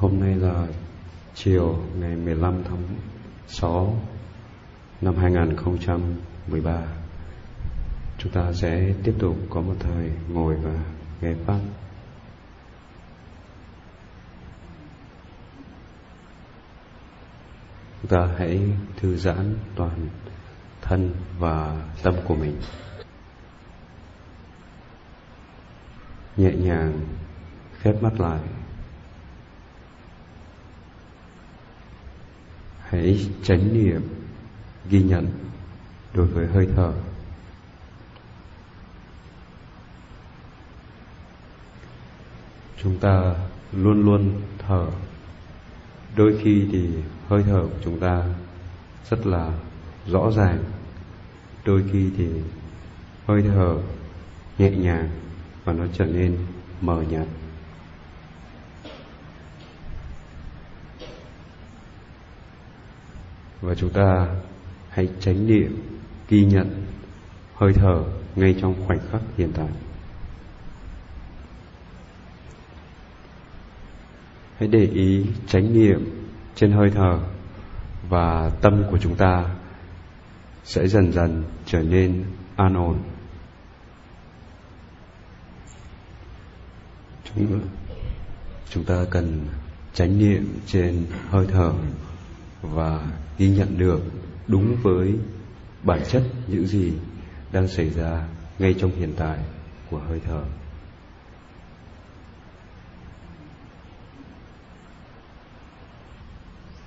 Hôm nay là chiều ngày 15 tháng 6 năm 2013. Chúng ta sẽ tiếp tục có một thời ngồi và nghe Pháp. Chúng ta hãy thư giãn toàn thân và tâm của mình. Nhẹ nhàng khép mắt lại hãy chánh niệm ghi nhận đối với hơi thở. Chúng ta luôn luôn thở. Đôi khi thì hơi thở của chúng ta rất là rõ ràng. Đôi khi thì hơi thở nhẹ nhàng và nó trở nên mờ nhạt. Và chúng ta hãy tránh niệm ghi nhận hơi thở ngay trong khoảnh khắc hiện tại. Hãy để ý tránh niệm trên hơi thở và tâm của chúng ta sẽ dần dần trở nên an ổn. Chúng, chúng ta cần tránh niệm trên hơi thở và ghi nhận được đúng với bản chất những gì đang xảy ra ngay trong hiện tại của hơi thở.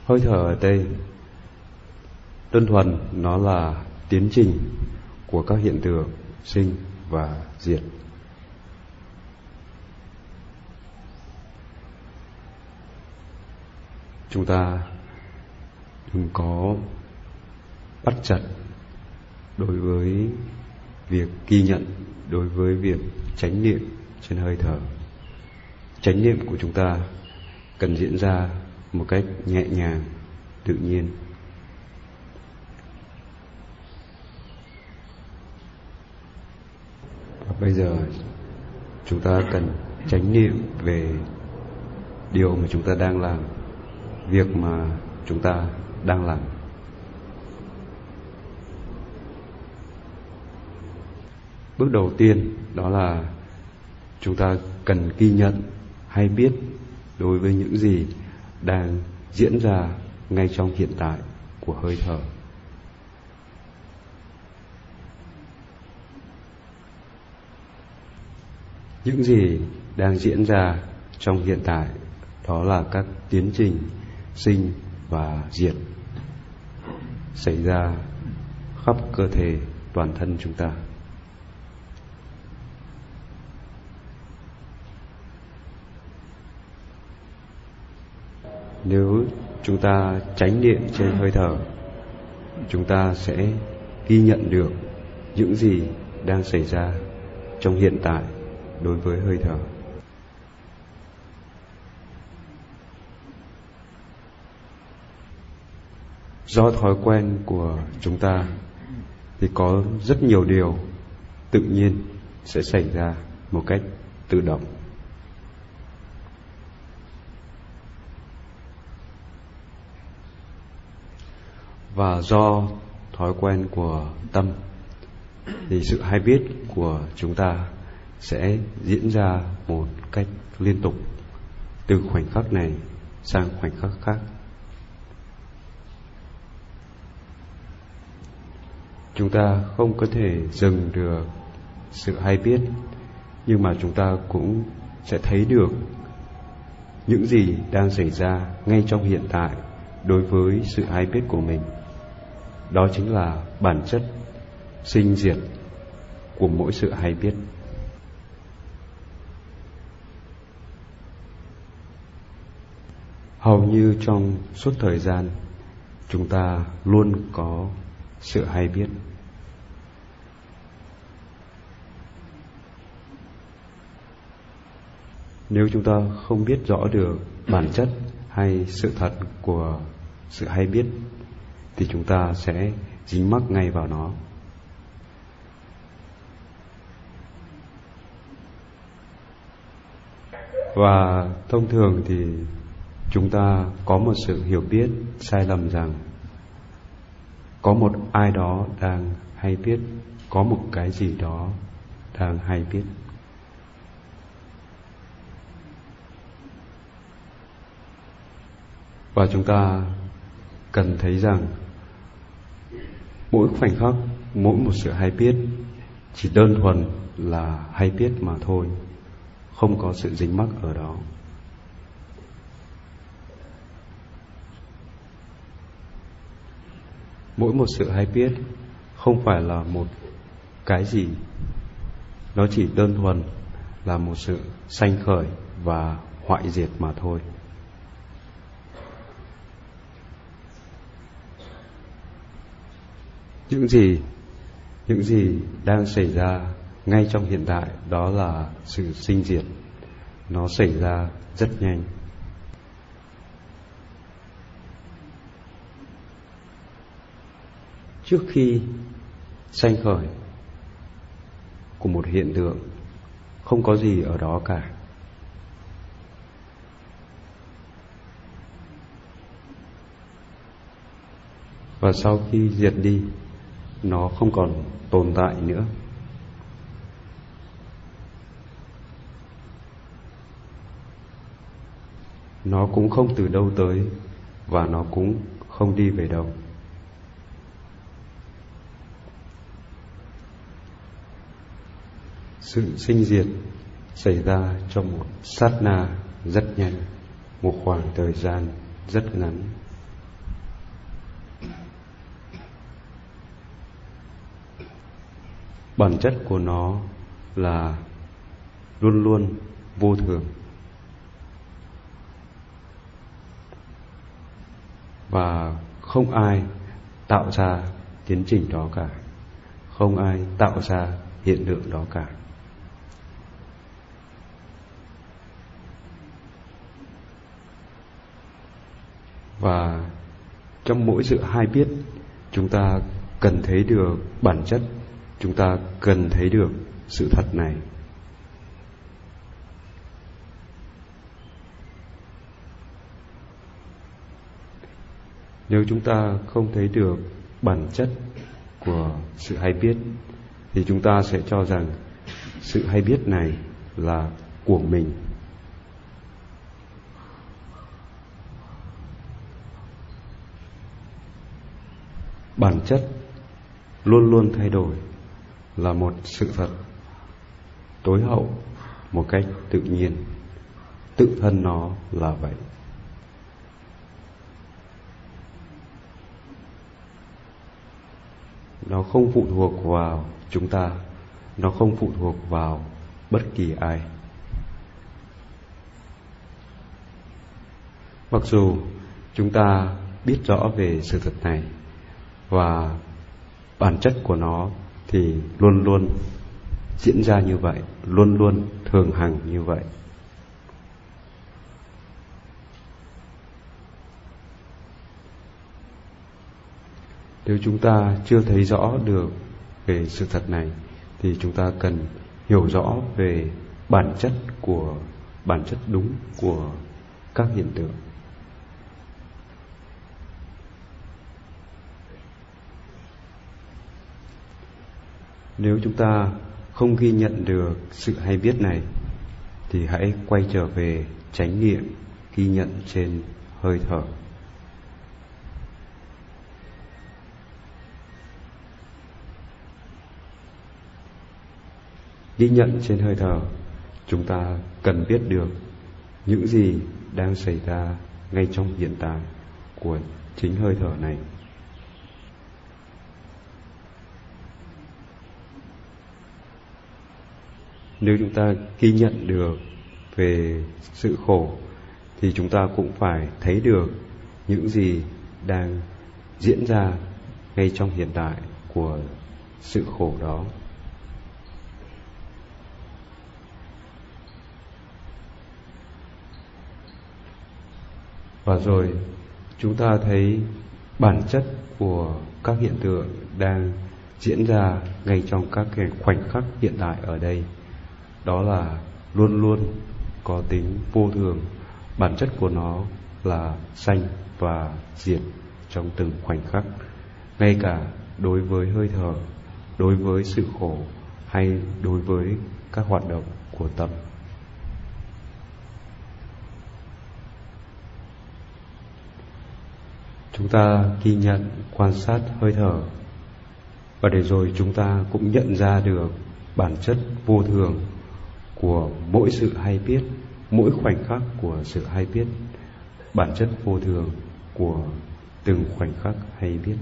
Hơi thở ở đây đơn thuần nó là tiến trình của các hiện tượng sinh và diệt. Chúng ta có bắt chặt đối với việc ghi nhận, đối với việc chánh niệm trên hơi thở. Chánh niệm của chúng ta cần diễn ra một cách nhẹ nhàng, tự nhiên. Và bây giờ chúng ta cần chánh niệm về điều mà chúng ta đang làm, việc mà chúng ta đang làm. Bước đầu tiên, đó là chúng ta cần ghi nhận hay biết đối với những gì đang diễn ra ngay trong hiện tại của hơi thở. Những gì đang diễn ra trong hiện tại, đó là các tiến trình sinh và diệt xảy ra khắp cơ thể toàn thân chúng ta. Nếu chúng ta tránh niệm trên hơi thở, chúng ta sẽ ghi nhận được những gì đang xảy ra trong hiện tại đối với hơi thở. Do thói quen của chúng ta thì có rất nhiều điều tự nhiên sẽ xảy ra một cách tự động. Và do thói quen của tâm thì sự hay biết của chúng ta sẽ diễn ra một cách liên tục từ khoảnh khắc này sang khoảnh khắc khác. Chúng ta không có thể dừng được sự hay biết, nhưng mà chúng ta cũng sẽ thấy được những gì đang xảy ra ngay trong hiện tại đối với sự hay biết của mình. Đó chính là bản chất sinh diệt của mỗi sự hay biết. Hầu như trong suốt thời gian, chúng ta luôn có sự hay biết. Nếu chúng ta không biết rõ được bản chất hay sự thật của sự hay biết, thì chúng ta sẽ dính mắc ngay vào nó. Và thông thường thì chúng ta có một sự hiểu biết sai lầm rằng có một ai đó đang hay biết, có một cái gì đó đang hay biết. Và chúng ta cần thấy rằng mỗi khoảnh khắc, mỗi một sự hay biết chỉ đơn thuần là hay biết mà thôi, không có sự dính mắc ở đó. Mỗi một sự hay biết không phải là một cái gì. Nó chỉ đơn thuần là một sự sanh khởi và hoại diệt mà thôi. Những gì những gì đang xảy ra ngay trong hiện tại đó là sự sinh diệt. Nó xảy ra rất nhanh. Trước khi sanh khởi của một hiện tượng không có gì ở đó cả. Và sau khi diệt đi, nó không còn tồn tại nữa. Nó cũng không từ đâu tới và nó cũng không đi về đâu. Sự sinh diệt xảy ra trong một sát na rất nhanh, một khoảng thời gian rất ngắn. Bản chất của nó là luôn luôn vô thường và không ai tạo ra tiến trình đó cả, không ai tạo ra hiện tượng đó cả. Và trong mỗi sự hai biết, chúng ta cần thấy được bản chất, chúng ta cần thấy được sự thật này. Nếu chúng ta không thấy được bản chất của sự hay biết, thì chúng ta sẽ cho rằng sự hay biết này là của mình. Bản chất luôn luôn thay đổi là một sự thật tối hậu, một cách tự nhiên. Tự thân nó là vậy. Nó không phụ thuộc vào chúng ta, nó không phụ thuộc vào bất kỳ ai. Mặc dù chúng ta biết rõ về sự thật này và bản chất của nó thì luôn luôn diễn ra như vậy, luôn luôn thường hằng như vậy. Nếu chúng ta chưa thấy rõ được về sự thật này, thì chúng ta cần hiểu rõ về bản chất của, bản chất đúng của các hiện tượng. Nếu chúng ta không ghi nhận được sự hay biết này, thì hãy quay trở về chánh niệm ghi nhận trên hơi thở. Ghi nhận trên hơi thở, chúng ta cần biết được những gì đang xảy ra ngay trong hiện tại của chính hơi thở này. Nếu chúng ta ghi nhận được về sự khổ, thì chúng ta cũng phải thấy được những gì đang diễn ra ngay trong hiện tại của sự khổ đó. Và rồi, chúng ta thấy bản chất của các hiện tượng đang diễn ra ngay trong các khoảnh khắc hiện tại ở đây đó là luôn luôn có tính vô thường. Bản chất của nó là sanh và diệt trong từng khoảnh khắc. Ngay cả đối với hơi thở, đối với sự khổ hay đối với các hoạt động của tâm. Chúng ta ghi nhận, quan sát hơi thở. Và để rồi chúng ta cũng nhận ra được bản chất vô thường của mỗi sự hay biết, mỗi khoảnh khắc của sự hay biết, bản chất vô thường của từng khoảnh khắc hay biết.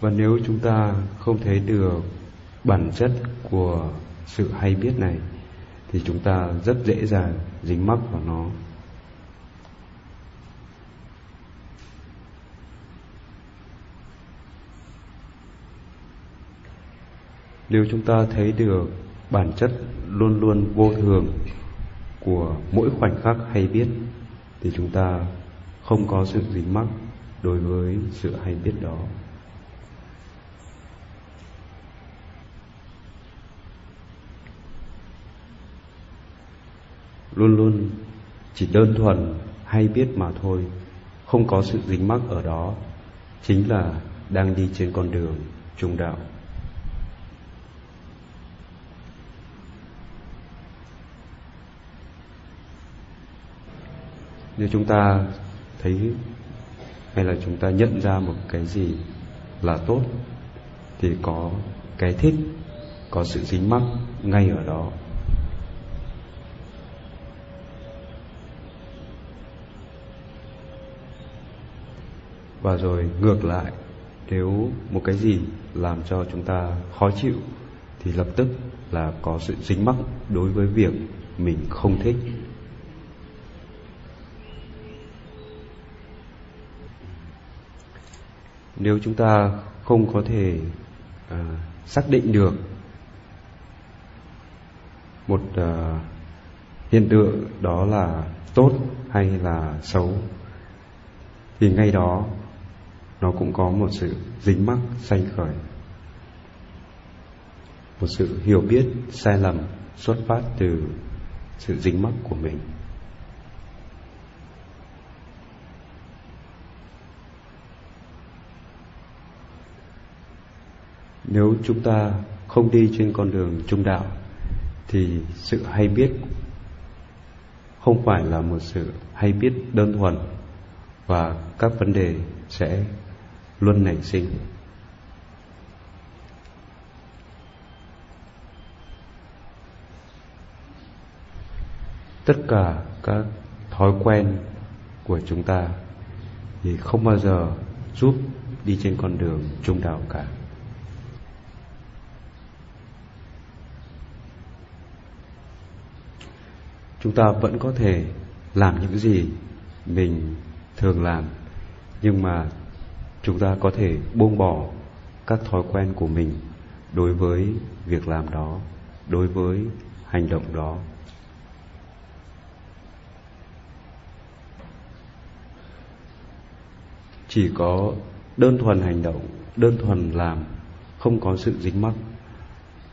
Và nếu chúng ta không thấy được bản chất của sự hay biết này, thì chúng ta rất dễ dàng dính mắc vào nó. Nếu chúng ta thấy được bản chất luôn luôn vô thường của mỗi khoảnh khắc hay biết, thì chúng ta không có sự dính mắc đối với sự hay biết đó. Luôn luôn chỉ đơn thuần hay biết mà thôi, không có sự dính mắc ở đó, chính là đang đi trên con đường trung đạo. Nếu chúng ta thấy hay là chúng ta nhận ra một cái gì là tốt, thì có cái thích, có sự dính mắc ngay ở đó. Và rồi ngược lại, nếu một cái gì làm cho chúng ta khó chịu, thì lập tức là có sự dính mắc đối với việc mình không thích. Nếu chúng ta không có thể à, xác định được một à, hiện tượng đó là tốt hay là xấu thì ngay đó nó cũng có một sự dính mắc sanh khởi. Một sự hiểu biết sai lầm xuất phát từ sự dính mắc của mình. Nếu chúng ta không đi trên con đường trung đạo, thì sự hay biết không phải là một sự hay biết đơn thuần, và các vấn đề sẽ luôn nảy sinh. Tất cả các thói quen của chúng ta thì không bao giờ giúp đi trên con đường trung đạo cả. Chúng ta vẫn có thể làm những gì mình thường làm, nhưng mà chúng ta có thể buông bỏ các thói quen của mình đối với việc làm đó, đối với hành động đó. Chỉ có đơn thuần hành động, đơn thuần làm, không có sự dính mắc,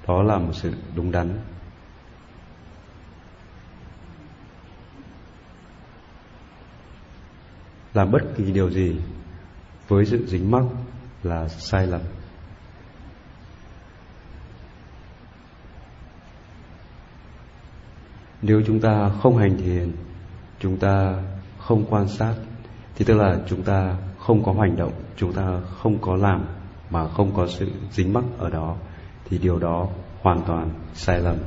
đó là một sự đúng đắn. Làm bất kỳ điều gì với sự dính mắc là sai lầm. Nếu chúng ta không hành thiền, chúng ta không quan sát, thì tức là chúng ta không có hành động, chúng ta không có làm mà không có sự dính mắc ở đó, thì điều đó hoàn toàn sai lầm.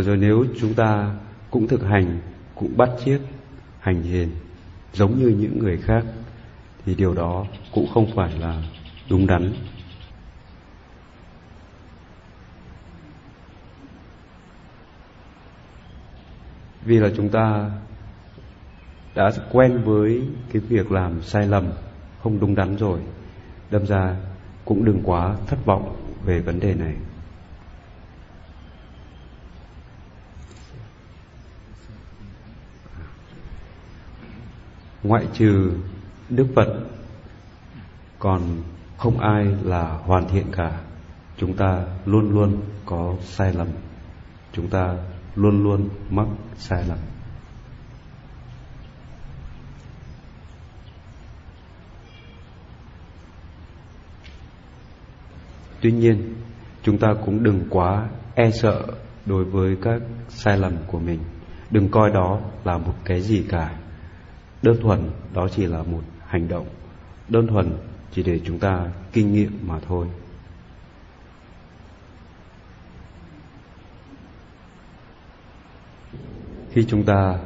Và rồi nếu chúng ta cũng thực hành, cũng bắt chiếc hành hiền, giống như những người khác, thì điều đó cũng không phải là đúng đắn. Vì là chúng ta đã quen với cái việc làm sai lầm không đúng đắn rồi, đâm ra cũng đừng quá thất vọng về vấn đề này. Ngoại trừ đức phật, còn không ai là hoàn thiện cả. Chúng ta luôn luôn có sai lầm. Chúng ta luôn luôn mắc sai lầm. Tuy nhiên, chúng ta cũng đừng quá e sợ đối với các sai lầm của mình. Đừng coi đó là một cái gì cả đơn thuần đó chỉ là một hành động, đơn thuần chỉ để chúng ta kinh nghiệm mà thôi. Khi chúng ta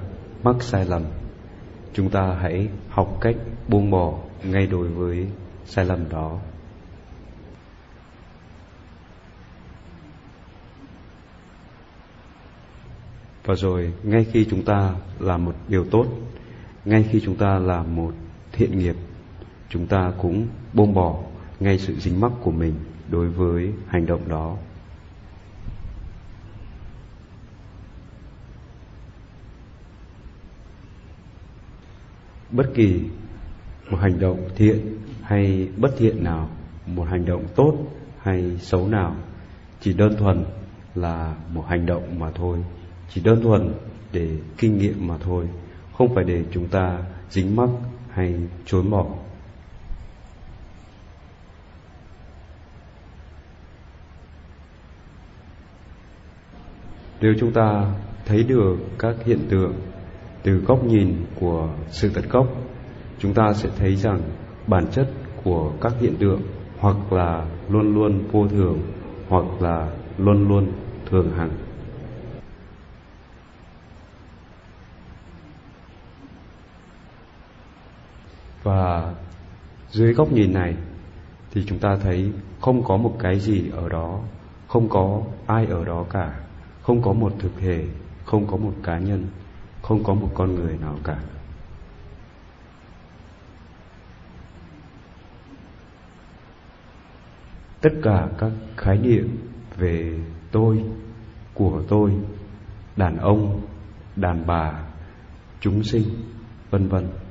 mắc sai lầm, chúng ta hãy học cách buông bỏ ngay đối với sai lầm đó. Và rồi, ngay khi chúng ta làm một điều tốt ngay khi chúng ta làm một thiện nghiệp, chúng ta cũng buông bỏ ngay sự dính mắc của mình đối với hành động đó. Bất kỳ một hành động thiện hay bất thiện nào, một hành động tốt hay xấu nào, chỉ đơn thuần là một hành động mà thôi, chỉ đơn thuần để kinh nghiệm mà thôi không phải để chúng ta dính mắc hay trốn bỏ nếu chúng ta thấy được các hiện tượng từ góc nhìn của sự tật gốc, chúng ta sẽ thấy rằng bản chất của các hiện tượng hoặc là luôn luôn vô thường hoặc là luôn luôn thường hằng. Và dưới góc nhìn này thì chúng ta thấy không có một cái gì ở đó, không có ai ở đó cả, không có một thực thể, không có một cá nhân, không có một con người nào cả. Tất cả các khái niệm về tôi, của tôi, đàn ông, đàn bà, chúng sinh, vân vân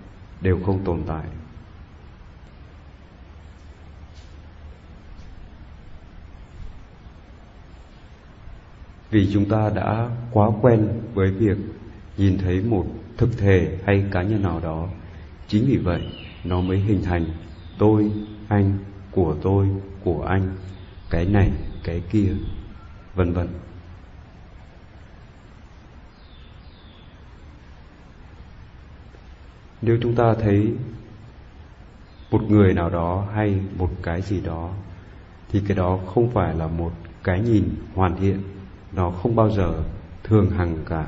đều không tồn tại. Vì chúng ta đã quá quen với việc nhìn thấy một thực thể hay cá nhân nào đó, chính vì vậy nó mới hình thành tôi, anh, của tôi, của anh, cái này, cái kia, vân vân. Nếu chúng ta thấy một người nào đó hay một cái gì đó, thì cái đó không phải là một cái nhìn hoàn thiện. Nó không bao giờ thường hằng cả.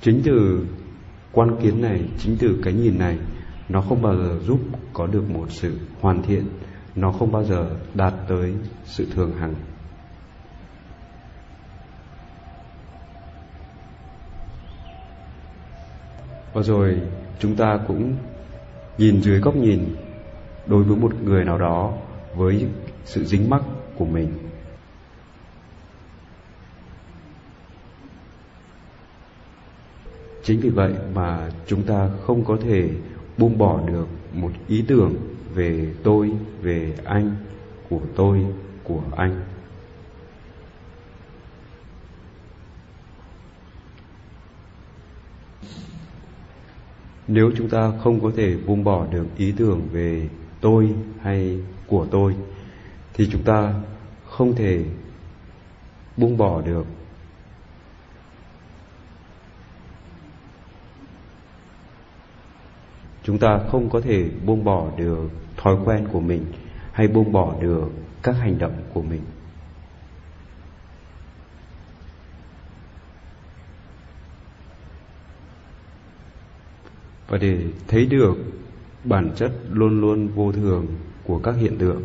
Chính từ quan kiến này, chính từ cái nhìn này, nó không bao giờ giúp có được một sự hoàn thiện. Nó không bao giờ đạt tới sự thường hằng. Và rồi chúng ta cũng nhìn dưới góc nhìn đối với một người nào đó với sự dính mắc của mình. Chính vì vậy mà chúng ta không có thể buông bỏ được một ý tưởng về tôi, về anh, của tôi, của anh. Nếu chúng ta không có thể buông bỏ được ý tưởng về tôi hay của tôi, thì chúng ta không thể buông bỏ được. Chúng ta không có thể buông bỏ được thói quen của mình hay buông bỏ được các hành động của mình. Và để thấy được bản chất luôn luôn vô thường của các hiện tượng,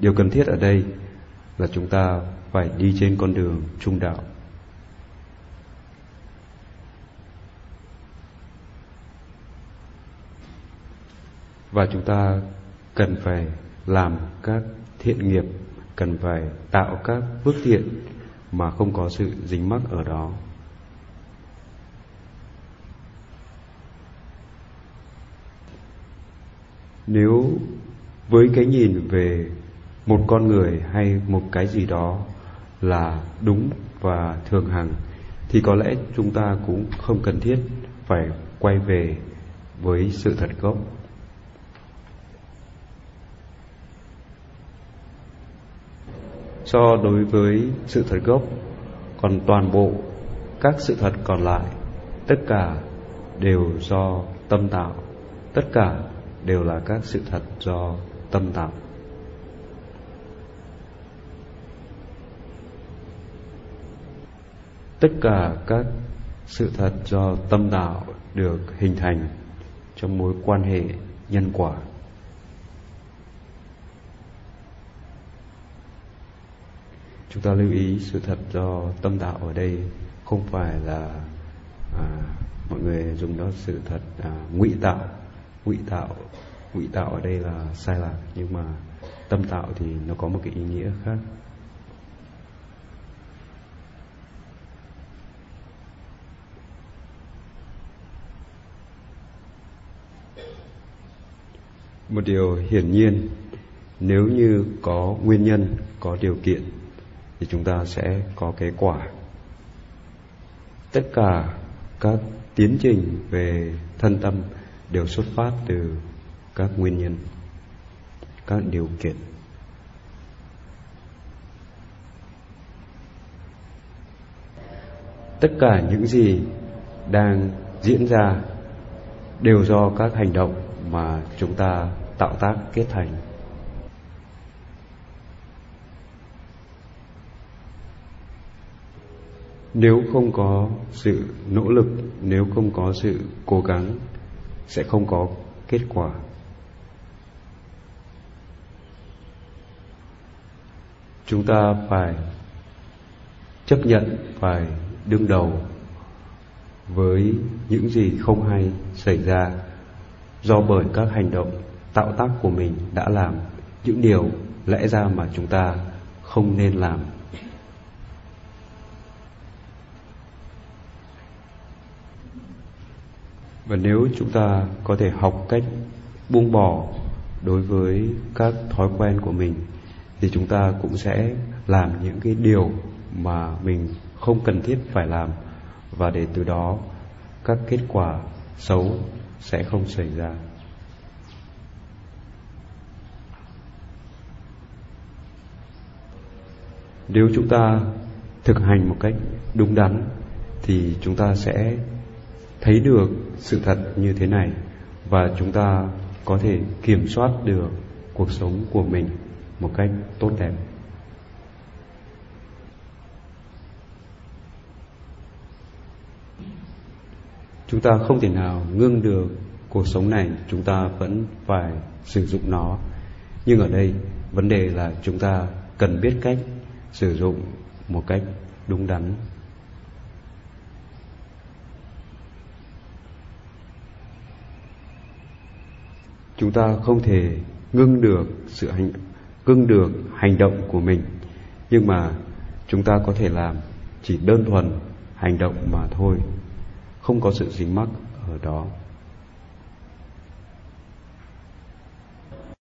điều cần thiết ở đây là chúng ta phải đi trên con đường trung đạo. Và chúng ta cần phải làm các thiện nghiệp, cần phải tạo các phước thiện mà không có sự dính mắc ở đó. Nếu với cái nhìn về một con người hay một cái gì đó là đúng và thường hằng, thì có lẽ chúng ta cũng không cần thiết phải quay về với sự thật gốc. So đối với sự thật gốc, còn toàn bộ các sự thật còn lại, tất cả đều do tâm tạo, tất cả đều là các sự thật do tâm tạo. Tất cả các sự thật do tâm tạo được hình thành trong mối quan hệ nhân quả. Chúng ta lưu ý sự thật do tâm tạo ở đây không phải là à, mọi người dùng đó sự thật à, ngụy tạo ngụy tạo. Ngụy tạo ở đây là sai lạc, nhưng mà tâm tạo thì nó có một cái ý nghĩa khác. Một điều hiển nhiên, nếu như có nguyên nhân, có điều kiện, thì chúng ta sẽ có cái quả. Tất cả các tiến trình về thân tâm đều xuất phát từ các nguyên nhân, các điều kiện. Tất cả những gì đang diễn ra đều do các hành động mà chúng ta tạo tác kết thành nếu không có sự nỗ lực, nếu không có sự cố gắng sẽ không có kết quả. Chúng ta phải chấp nhận, phải đương đầu với những gì không hay xảy ra do bởi các hành động tạo tác của mình đã làm những điều lẽ ra mà chúng ta không nên làm. Và nếu chúng ta có thể học cách buông bỏ đối với các thói quen của mình, thì chúng ta cũng sẽ làm những cái điều mà mình không cần thiết phải làm. Và để từ đó, các kết quả xấu sẽ không xảy ra. Nếu chúng ta thực hành một cách đúng đắn, thì chúng ta sẽ thấy được sự thật như thế này và chúng ta có thể kiểm soát được cuộc sống của mình một cách tốt đẹp. Chúng ta không thể nào ngưng được cuộc sống này, chúng ta vẫn phải sử dụng nó. Nhưng ở đây, vấn đề là chúng ta cần biết cách sử dụng một cách đúng đắn. Chúng ta không thể ngưng được sự hành, ngưng được hành động của mình. Nhưng mà chúng ta có thể làm chỉ đơn thuần hành động mà thôi, không có sự dính mắc ở đó.